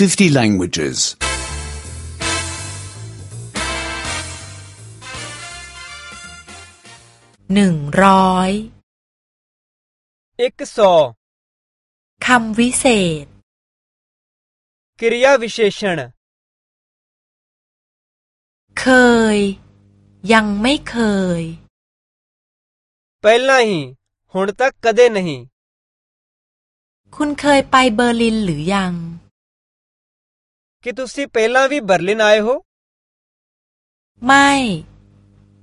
50 languages. 100 100คำวิเศษกิริยาวิเศษณเคย ยังไม่เคย ਪਹਿਲਾਂ ਹੀ ਹੁਣ ਤੱਕ ਕਦੇ ਨ ਹ คุณเคยไปเบอร์ลินหรือยัง कि ਤੁਸੀਂ ਪਹਿਲਾਂ ਵੀ ਬਰਲਿਨ ਆਏ ਹੋ ไม่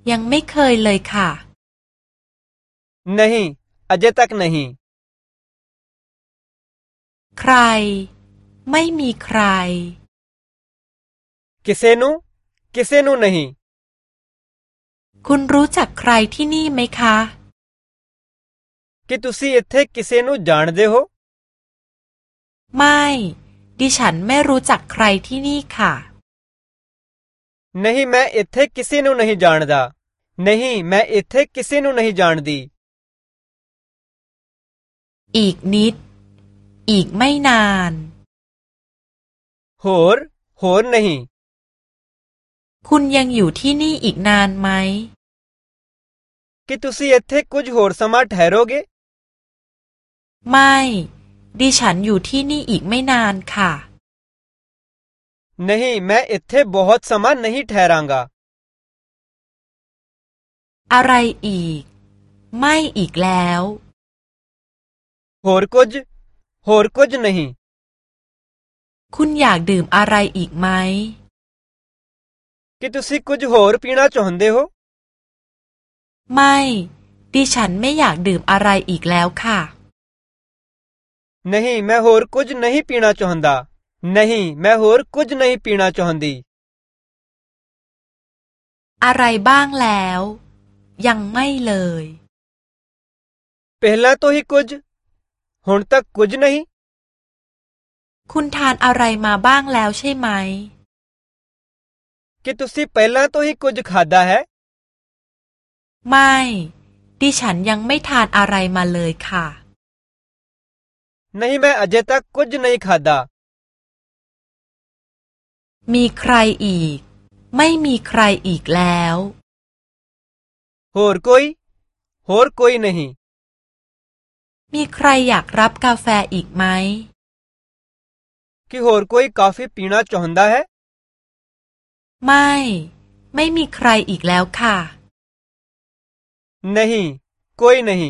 ยังไม่เคยเลยค่ะ नहीं अजय तक नहीं ใคร ไม่มีใคร किसे नु किसे नु नहीं คุณรู้จักใครที่นี่ไหมคะ कि ਤੁਸੀਂ ਇੱਥੇ ਕਿਸੇ ਨੂੰ ਜਾਣਦੇ ਹੋ ไม่ดิฉันไม่รู้จักใครที่นี่ค่ะ न ह ่ं म ่ं इत्थे किसी नू न ่ीं जानदा नहीं मैं इत्थे किसी नू नहीं जानदी อีกนิด อีกไม่นานโหรโหร नहीं คุณยังอยู่ที่นี่อีกนานไหมคิดุสิเอ็ทเทคุจโหรสมาร์ทเฮโรเกไม่ดิฉันอยู่ที่นี่อีกไม่นานค่ะ नहीं मैं इत्थे बहुत स म นไม่ं ठ ह รังกาอะไรอีก ไม่อีกแล้ว होर क ुจฮอร์ก छ नहीं คุณอยากดื่มอะไรอีกไหม कि तुसी कुछ होर पीना ่ा ह त े हो ไม่ ดิฉันไม่อยากดื่มอะไรอีกแล้วค่ะ ਨਹੀਂ ਮੈਂ ਹੋਰ ਕੁਝ ਨਹੀਂ ਪੀਣਾ ਚਾਹੁੰਦਾ ਨਹੀਂ ਮੈਂ ਹੋਰ ਕੁਝ ਨਹੀਂ ਪੀਣਾ ਚਾਹੁੰਦੀ อะไรบ้างแล้ว ยังไม่เลย ਪਹਿਲਾਂ ਤੋਂ ਹੀ ਕੁਝ ਹੁਣ ਤੱਕ ਕੁਝ ਨਹੀਂ คุณทานอะไรมาบ้างแล้ว ใช่ไหม ਕਿ ਤੁਸੀਂ ਪਹਿਲਾਂ ਤੋਂ ਹੀ ਕੁਝ ਖਾਦਾ ਹੈ ไม่ดิฉันยังไม่ทานอะไรมาเลยค่ะ नहीं मैं अजय तक कुछ नहीं खादा มีใครอีก ไม่มีใครอีกแล้ว होर कोई होर कोई नहीं มีใครอยากรับกาแฟอีกไหม कि होर कोई कॉफी पीना चाहता है ไม่ ไม่มีใครอีกแล้วค่ะ नहीं कोई नहीं